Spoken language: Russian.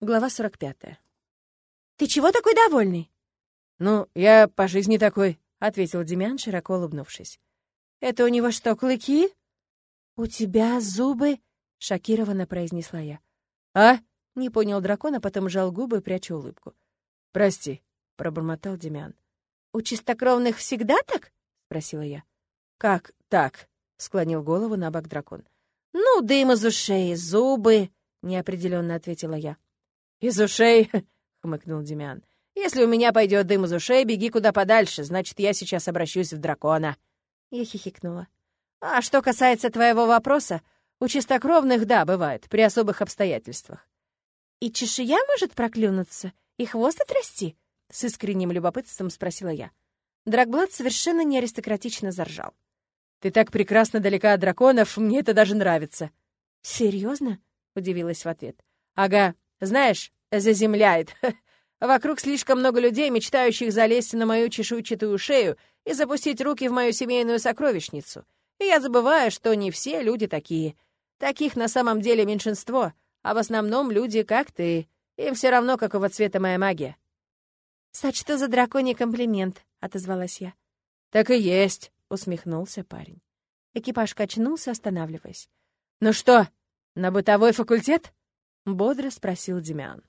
Глава 45. «Ты чего такой довольный?» «Ну, я по жизни такой», — ответил Демян, широко улыбнувшись. «Это у него что, клыки?» «У тебя зубы...» — шокированно произнесла я. «А?» — не понял дракон, а потом сжал губы, пряча улыбку. «Прости», — пробормотал Демян. «У чистокровных всегда так?» — спросила я. «Как так?» — склонил голову на бок дракон. «Ну, дым из ушей, зубы», — неопределенно ответила я. «Из ушей?» — хмыкнул Демян. «Если у меня пойдет дым из ушей, беги куда подальше, значит, я сейчас обращусь в дракона». Я хихикнула. «А что касается твоего вопроса, у чистокровных, да, бывает, при особых обстоятельствах». «И чешуя может проклюнуться? И хвост отрасти?» — с искренним любопытством спросила я. Драгблад совершенно не аристократично заржал. «Ты так прекрасно далека от драконов, мне это даже нравится». «Серьезно?» — удивилась в ответ. «Ага, знаешь, заземляет. Вокруг слишком много людей, мечтающих залезть на мою чешуйчатую шею и запустить руки в мою семейную сокровищницу. И я забываю, что не все люди такие. Таких на самом деле меньшинство, а в основном люди, как ты. Им все равно, какого цвета моя магия. «Сочту за драконий комплимент», — отозвалась я. «Так и есть», — усмехнулся парень. Экипаж качнулся, останавливаясь. «Ну что, на бытовой факультет?» — бодро спросил Демян.